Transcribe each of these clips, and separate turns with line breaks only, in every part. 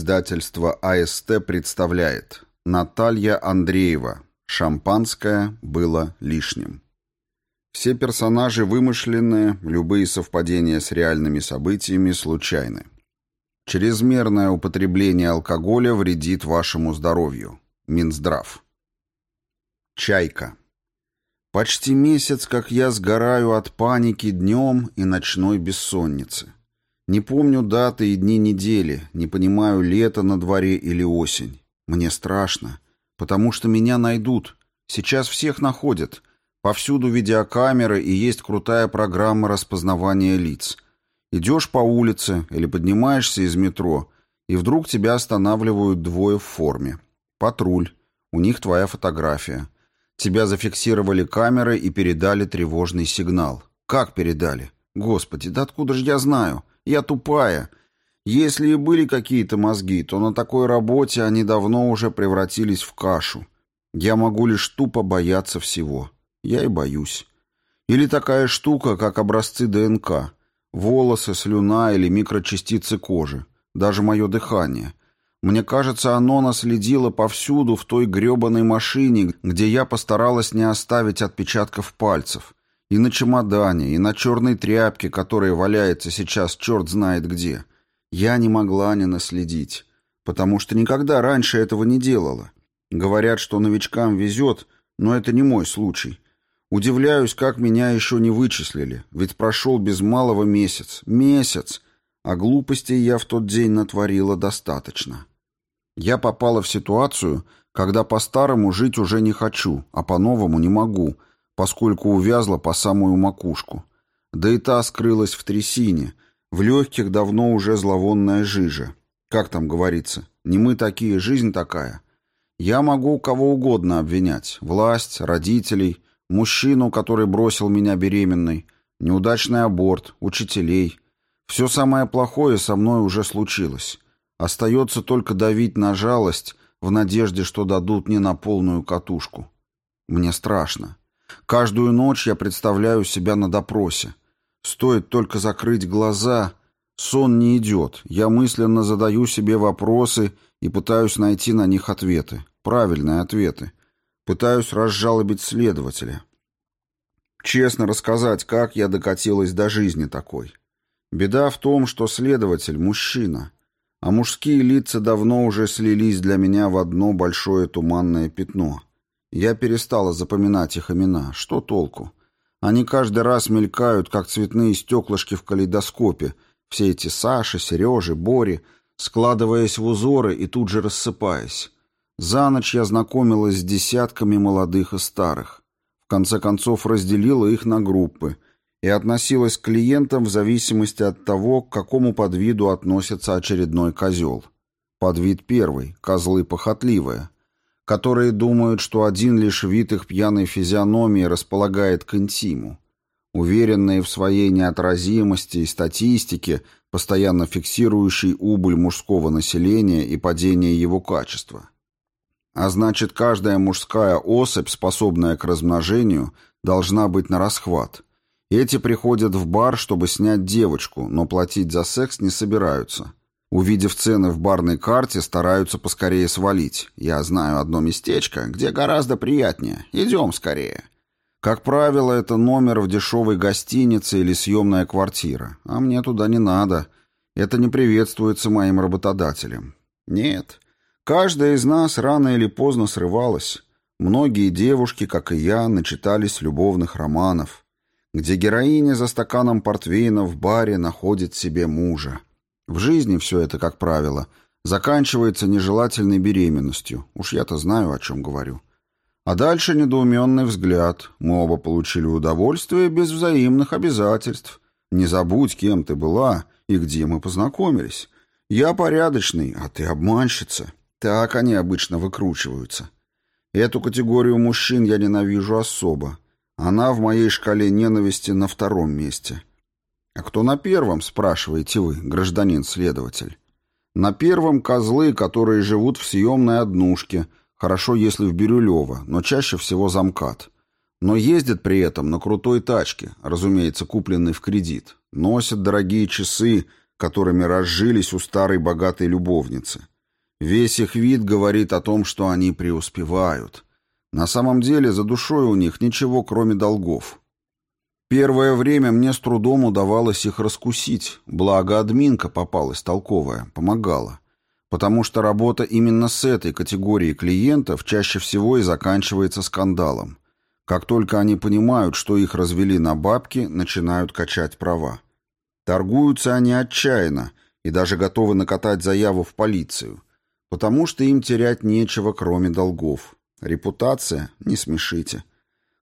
Издательство АСТ представляет Наталья Андреева «Шампанское было лишним». Все персонажи вымышленные, любые совпадения с реальными событиями случайны. Чрезмерное употребление алкоголя вредит вашему здоровью. Минздрав. Чайка. Почти месяц, как я сгораю от паники днем и ночной бессонницы. Не помню даты и дни недели, не понимаю, лето на дворе или осень. Мне страшно, потому что меня найдут. Сейчас всех находят. Повсюду видеокамеры и есть крутая программа распознавания лиц. Идешь по улице или поднимаешься из метро, и вдруг тебя останавливают двое в форме. Патруль. У них твоя фотография. Тебя зафиксировали камеры и передали тревожный сигнал. Как передали? Господи, да откуда же я знаю? Я тупая. Если и были какие-то мозги, то на такой работе они давно уже превратились в кашу. Я могу лишь тупо бояться всего. Я и боюсь. Или такая штука, как образцы ДНК. Волосы, слюна или микрочастицы кожи. Даже мое дыхание. Мне кажется, оно наследило повсюду в той грёбаной машине, где я постаралась не оставить отпечатков пальцев. И на чемодане, и на черной тряпке, которая валяется сейчас черт знает где. Я не могла не наследить, потому что никогда раньше этого не делала. Говорят, что новичкам везет, но это не мой случай. Удивляюсь, как меня еще не вычислили, ведь прошел без малого месяц. Месяц! А глупостей я в тот день натворила достаточно. Я попала в ситуацию, когда по-старому жить уже не хочу, а по-новому не могу, поскольку увязла по самую макушку. Да и та скрылась в трясине, в легких давно уже зловонная жижа. Как там говорится, не мы такие, жизнь такая. Я могу кого угодно обвинять. Власть, родителей, мужчину, который бросил меня беременной, неудачный аборт, учителей. Все самое плохое со мной уже случилось. Остается только давить на жалость в надежде, что дадут не на полную катушку. Мне страшно. Каждую ночь я представляю себя на допросе. Стоит только закрыть глаза, сон не идет. Я мысленно задаю себе вопросы и пытаюсь найти на них ответы. Правильные ответы. Пытаюсь разжалобить следователя. Честно рассказать, как я докатилась до жизни такой. Беда в том, что следователь – мужчина. А мужские лица давно уже слились для меня в одно большое туманное пятно. Я перестала запоминать их имена. Что толку? Они каждый раз мелькают, как цветные стеклышки в калейдоскопе. Все эти Саши, Сережи, Бори, складываясь в узоры и тут же рассыпаясь. За ночь я знакомилась с десятками молодых и старых. В конце концов разделила их на группы — и относилась к клиентам в зависимости от того, к какому подвиду относится очередной козел. Подвид первый – козлы похотливые, которые думают, что один лишь вид их пьяной физиономии располагает к интиму. Уверенные в своей неотразимости и статистике, постоянно фиксирующей убыль мужского населения и падение его качества. А значит, каждая мужская особь, способная к размножению, должна быть на расхват – эти приходят в бар, чтобы снять девочку, но платить за секс не собираются. Увидев цены в барной карте, стараются поскорее свалить. Я знаю одно местечко, где гораздо приятнее. Идем скорее. Как правило, это номер в дешевой гостинице или съемная квартира. А мне туда не надо. Это не приветствуется моим работодателем. Нет. Каждая из нас рано или поздно срывалась. Многие девушки, как и я, начитались любовных романов где героиня за стаканом портвейна в баре находит себе мужа. В жизни все это, как правило, заканчивается нежелательной беременностью. Уж я-то знаю, о чем говорю. А дальше недоуменный взгляд. Мы оба получили удовольствие без взаимных обязательств. Не забудь, кем ты была и где мы познакомились. Я порядочный, а ты обманщица. Так они обычно выкручиваются. Эту категорию мужчин я ненавижу особо. Она в моей шкале ненависти на втором месте. А кто на первом, спрашиваете вы, гражданин-следователь? На первом козлы, которые живут в съемной однушке, хорошо, если в Бирюлево, но чаще всего замкат. Но ездят при этом на крутой тачке, разумеется, купленной в кредит. Носят дорогие часы, которыми разжились у старой богатой любовницы. Весь их вид говорит о том, что они преуспевают. На самом деле за душой у них ничего, кроме долгов. Первое время мне с трудом удавалось их раскусить, благо админка попалась толковая, помогала. Потому что работа именно с этой категорией клиентов чаще всего и заканчивается скандалом. Как только они понимают, что их развели на бабки, начинают качать права. Торгуются они отчаянно и даже готовы накатать заяву в полицию, потому что им терять нечего, кроме долгов. Репутация? Не смешите.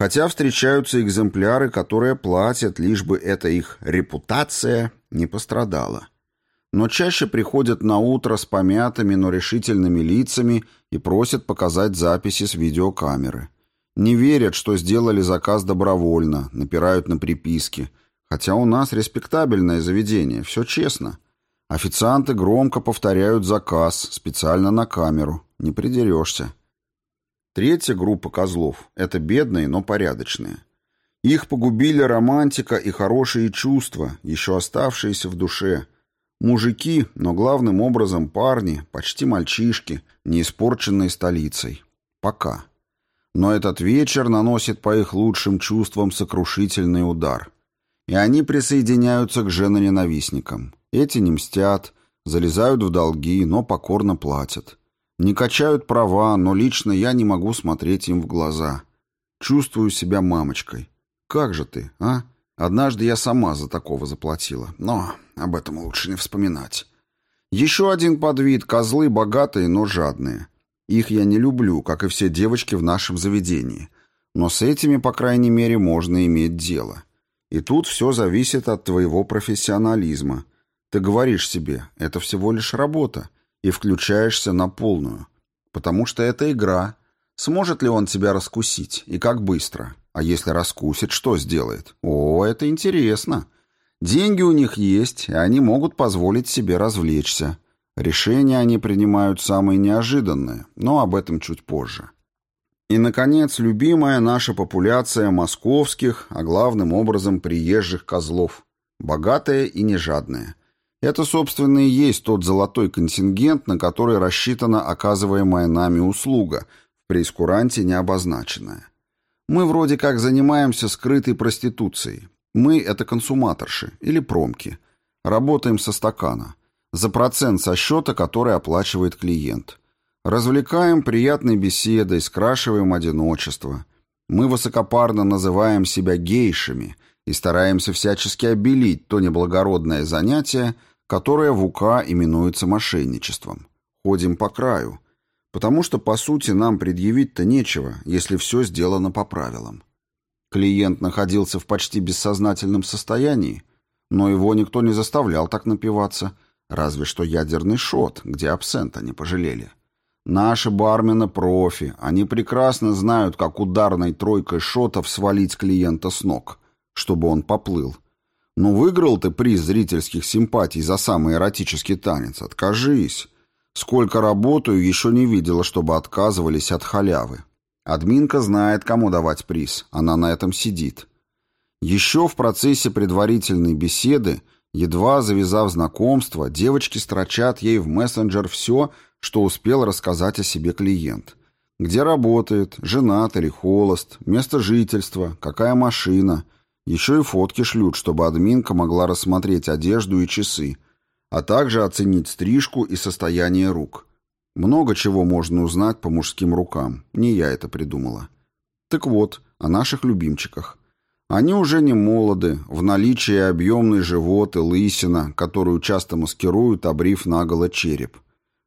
Хотя встречаются экземпляры, которые платят, лишь бы эта их репутация не пострадала. Но чаще приходят на утро с помятыми, но решительными лицами и просят показать записи с видеокамеры. Не верят, что сделали заказ добровольно, напирают на приписки. Хотя у нас респектабельное заведение, все честно. Официанты громко повторяют заказ, специально на камеру. Не придерешься. Третья группа козлов – это бедные, но порядочные. Их погубили романтика и хорошие чувства, еще оставшиеся в душе. Мужики, но главным образом парни, почти мальчишки, не испорченные столицей. Пока. Но этот вечер наносит по их лучшим чувствам сокрушительный удар. И они присоединяются к женоненавистникам. Эти не мстят, залезают в долги, но покорно платят. Не качают права, но лично я не могу смотреть им в глаза. Чувствую себя мамочкой. Как же ты, а? Однажды я сама за такого заплатила, но об этом лучше не вспоминать. Еще один подвид – козлы богатые, но жадные. Их я не люблю, как и все девочки в нашем заведении. Но с этими, по крайней мере, можно иметь дело. И тут все зависит от твоего профессионализма. Ты говоришь себе, это всего лишь работа – и включаешься на полную. Потому что это игра. Сможет ли он тебя раскусить и как быстро? А если раскусит, что сделает? О, это интересно. Деньги у них есть, и они могут позволить себе развлечься. Решения они принимают самые неожиданные, но об этом чуть позже. И, наконец, любимая наша популяция московских, а главным образом приезжих козлов. Богатая и нежадная. Это, собственно, и есть тот золотой контингент, на который рассчитана оказываемая нами услуга, в прейскуранте не обозначенная. Мы вроде как занимаемся скрытой проституцией. Мы — это консуматорши или промки. Работаем со стакана. За процент со счета, который оплачивает клиент. Развлекаем приятной беседой, скрашиваем одиночество. Мы высокопарно называем себя гейшами и стараемся всячески обелить то неблагородное занятие — которое в УК именуется мошенничеством. Ходим по краю, потому что, по сути, нам предъявить-то нечего, если все сделано по правилам. Клиент находился в почти бессознательном состоянии, но его никто не заставлял так напиваться, разве что ядерный шот, где абсента не пожалели. Наши бармены профи, они прекрасно знают, как ударной тройкой шотов свалить клиента с ног, чтобы он поплыл – ну, выиграл ты приз зрительских симпатий за самый эротический танец. Откажись. Сколько работаю, еще не видела, чтобы отказывались от халявы. Админка знает, кому давать приз. Она на этом сидит. Еще в процессе предварительной беседы, едва завязав знакомство, девочки строчат ей в мессенджер все, что успел рассказать о себе клиент. Где работает, женат или холост, место жительства, какая машина – еще и фотки шлют, чтобы админка могла рассмотреть одежду и часы, а также оценить стрижку и состояние рук. Много чего можно узнать по мужским рукам. Не я это придумала. Так вот, о наших любимчиках. Они уже не молоды, в наличии объемный живот и лысина, которую часто маскируют, обрив наголо череп.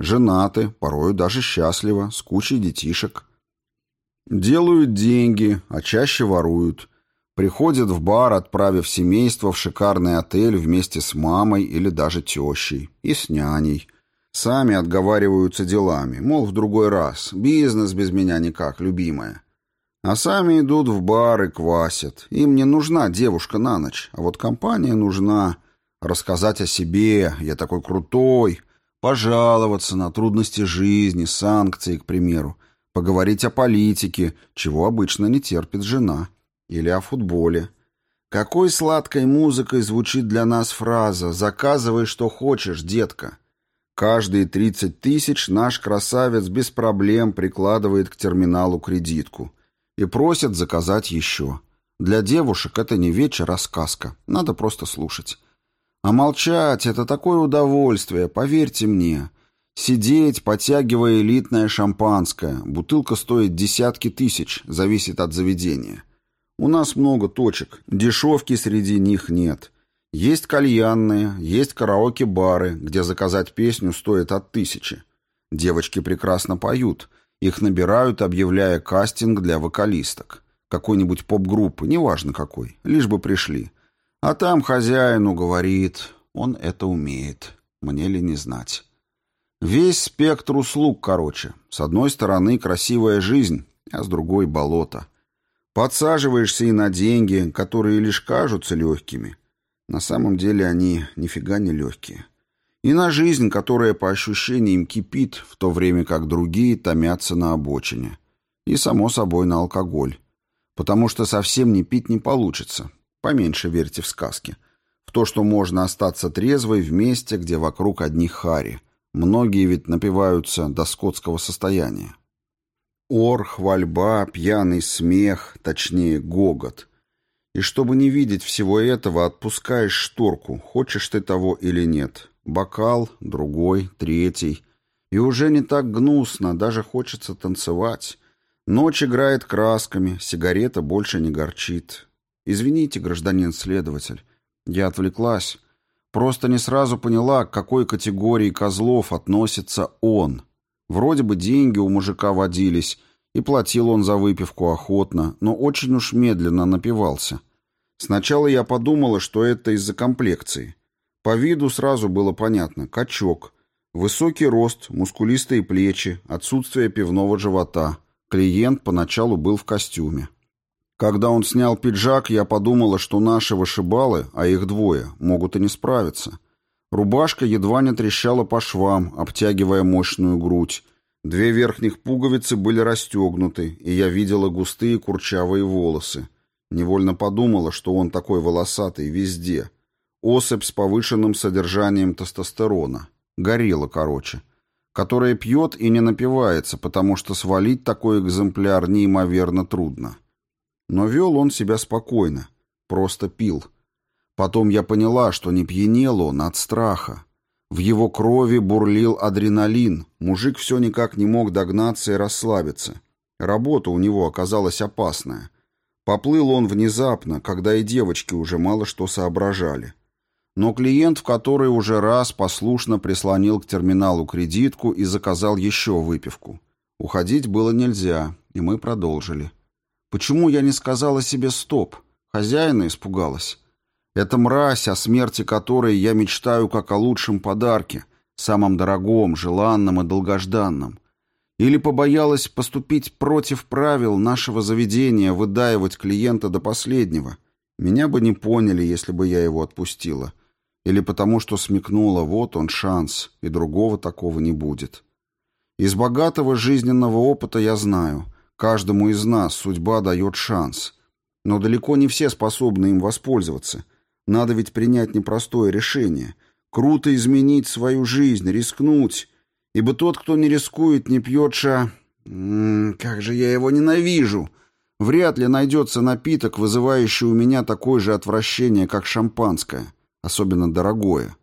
Женаты, порою даже счастливо, с кучей детишек. Делают деньги, а чаще воруют – Приходят в бар, отправив семейство в шикарный отель вместе с мамой или даже тещей. И с няней. Сами отговариваются делами, мол, в другой раз. Бизнес без меня никак, любимая. А сами идут в бар и квасят. Им не нужна девушка на ночь, а вот компания нужна. Рассказать о себе, я такой крутой. Пожаловаться на трудности жизни, санкции, к примеру. Поговорить о политике, чего обычно не терпит жена. Или о футболе. Какой сладкой музыкой звучит для нас фраза «Заказывай, что хочешь, детка». Каждые 30 тысяч наш красавец без проблем прикладывает к терминалу кредитку и просит заказать еще. Для девушек это не вечер, а сказка. Надо просто слушать. А молчать — это такое удовольствие, поверьте мне. Сидеть, потягивая элитное шампанское. Бутылка стоит десятки тысяч, зависит от заведения. У нас много точек, дешевки среди них нет. Есть кальянные, есть караоке-бары, где заказать песню стоит от тысячи. Девочки прекрасно поют. Их набирают, объявляя кастинг для вокалисток. Какой-нибудь поп-группы, неважно какой, лишь бы пришли. А там хозяину говорит, он это умеет, мне ли не знать. Весь спектр услуг, короче. С одной стороны красивая жизнь, а с другой болото. Подсаживаешься и на деньги, которые лишь кажутся легкими. На самом деле они нифига не легкие. И на жизнь, которая по ощущениям кипит, в то время как другие томятся на обочине. И, само собой, на алкоголь. Потому что совсем не пить не получится. Поменьше верьте в сказки. В то, что можно остаться трезвой в месте, где вокруг одни хари. Многие ведь напиваются до скотского состояния. Ор, хвальба, пьяный смех, точнее, гогот. И чтобы не видеть всего этого, отпускаешь шторку, хочешь ты того или нет. Бокал, другой, третий. И уже не так гнусно, даже хочется танцевать. Ночь играет красками, сигарета больше не горчит. Извините, гражданин следователь, я отвлеклась. Просто не сразу поняла, к какой категории козлов относится он. Вроде бы деньги у мужика водились, и платил он за выпивку охотно, но очень уж медленно напивался. Сначала я подумала, что это из-за комплекции. По виду сразу было понятно. Качок. Высокий рост, мускулистые плечи, отсутствие пивного живота. Клиент поначалу был в костюме. Когда он снял пиджак, я подумала, что наши вышибалы, а их двое, могут и не справиться. Рубашка едва не трещала по швам, обтягивая мощную грудь. Две верхних пуговицы были расстегнуты, и я видела густые курчавые волосы. Невольно подумала, что он такой волосатый везде. Особь с повышенным содержанием тестостерона. Горилла, короче. Которая пьет и не напивается, потому что свалить такой экземпляр неимоверно трудно. Но вел он себя спокойно, просто пил. Потом я поняла, что не пьянел он от страха. В его крови бурлил адреналин, мужик все никак не мог догнаться и расслабиться. Работа у него оказалась опасная. Поплыл он внезапно, когда и девочки уже мало что соображали. Но клиент в который уже раз послушно прислонил к терминалу кредитку и заказал еще выпивку. Уходить было нельзя, и мы продолжили. Почему я не сказала себе «стоп»? Хозяина испугалась. Это мразь, о смерти которой я мечтаю как о лучшем подарке, самом дорогом, желанном и долгожданном. Или побоялась поступить против правил нашего заведения, выдаивать клиента до последнего. Меня бы не поняли, если бы я его отпустила. Или потому что смекнула, вот он шанс, и другого такого не будет. Из богатого жизненного опыта я знаю — Каждому из нас судьба дает шанс. Но далеко не все способны им воспользоваться. Надо ведь принять непростое решение. Круто изменить свою жизнь, рискнуть. Ибо тот, кто не рискует, не пьет ша... Как же я его ненавижу! Вряд ли найдется напиток, вызывающий у меня такое же отвращение, как шампанское, особенно дорогое.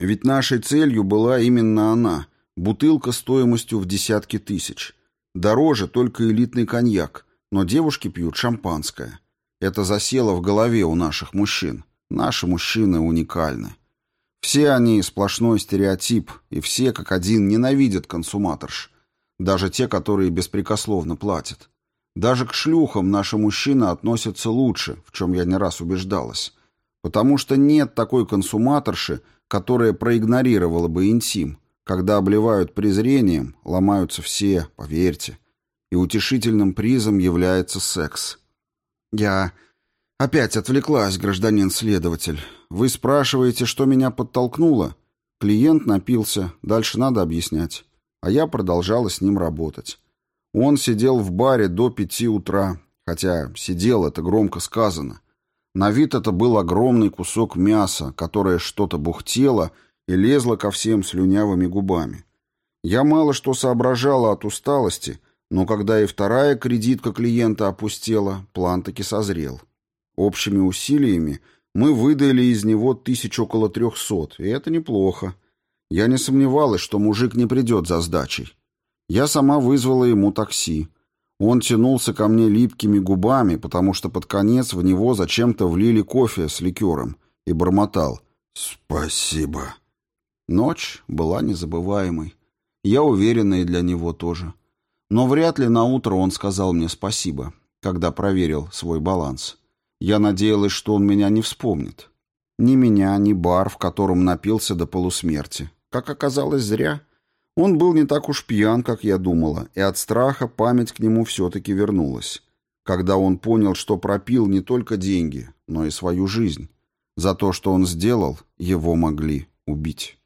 Ведь нашей целью была именно она — бутылка стоимостью в десятки тысяч — Дороже только элитный коньяк, но девушки пьют шампанское. Это засело в голове у наших мужчин. Наши мужчины уникальны. Все они сплошной стереотип, и все как один ненавидят консуматорш. Даже те, которые беспрекословно платят. Даже к шлюхам наши мужчины относятся лучше, в чем я не раз убеждалась. Потому что нет такой консуматорши, которая проигнорировала бы интим, когда обливают презрением, ломаются все, поверьте. И утешительным призом является секс. Я опять отвлеклась, гражданин следователь. Вы спрашиваете, что меня подтолкнуло? Клиент напился, дальше надо объяснять. А я продолжала с ним работать. Он сидел в баре до пяти утра, хотя сидел, это громко сказано. На вид это был огромный кусок мяса, которое что-то бухтело и лезла ко всем слюнявыми губами. Я мало что соображала от усталости, но когда и вторая кредитка клиента опустела, план таки созрел. Общими усилиями мы выдали из него тысяч около трехсот, и это неплохо. Я не сомневалась, что мужик не придет за сдачей. Я сама вызвала ему такси. Он тянулся ко мне липкими губами, потому что под конец в него зачем-то влили кофе с ликером и бормотал «Спасибо». Ночь была незабываемой. Я уверена, и для него тоже. Но вряд ли на утро он сказал мне спасибо, когда проверил свой баланс. Я надеялась, что он меня не вспомнит. Ни меня, ни бар, в котором напился до полусмерти. Как оказалось, зря. Он был не так уж пьян, как я думала, и от страха память к нему все-таки вернулась. Когда он понял, что пропил не только деньги, но и свою жизнь. За то, что он сделал, его могли убить.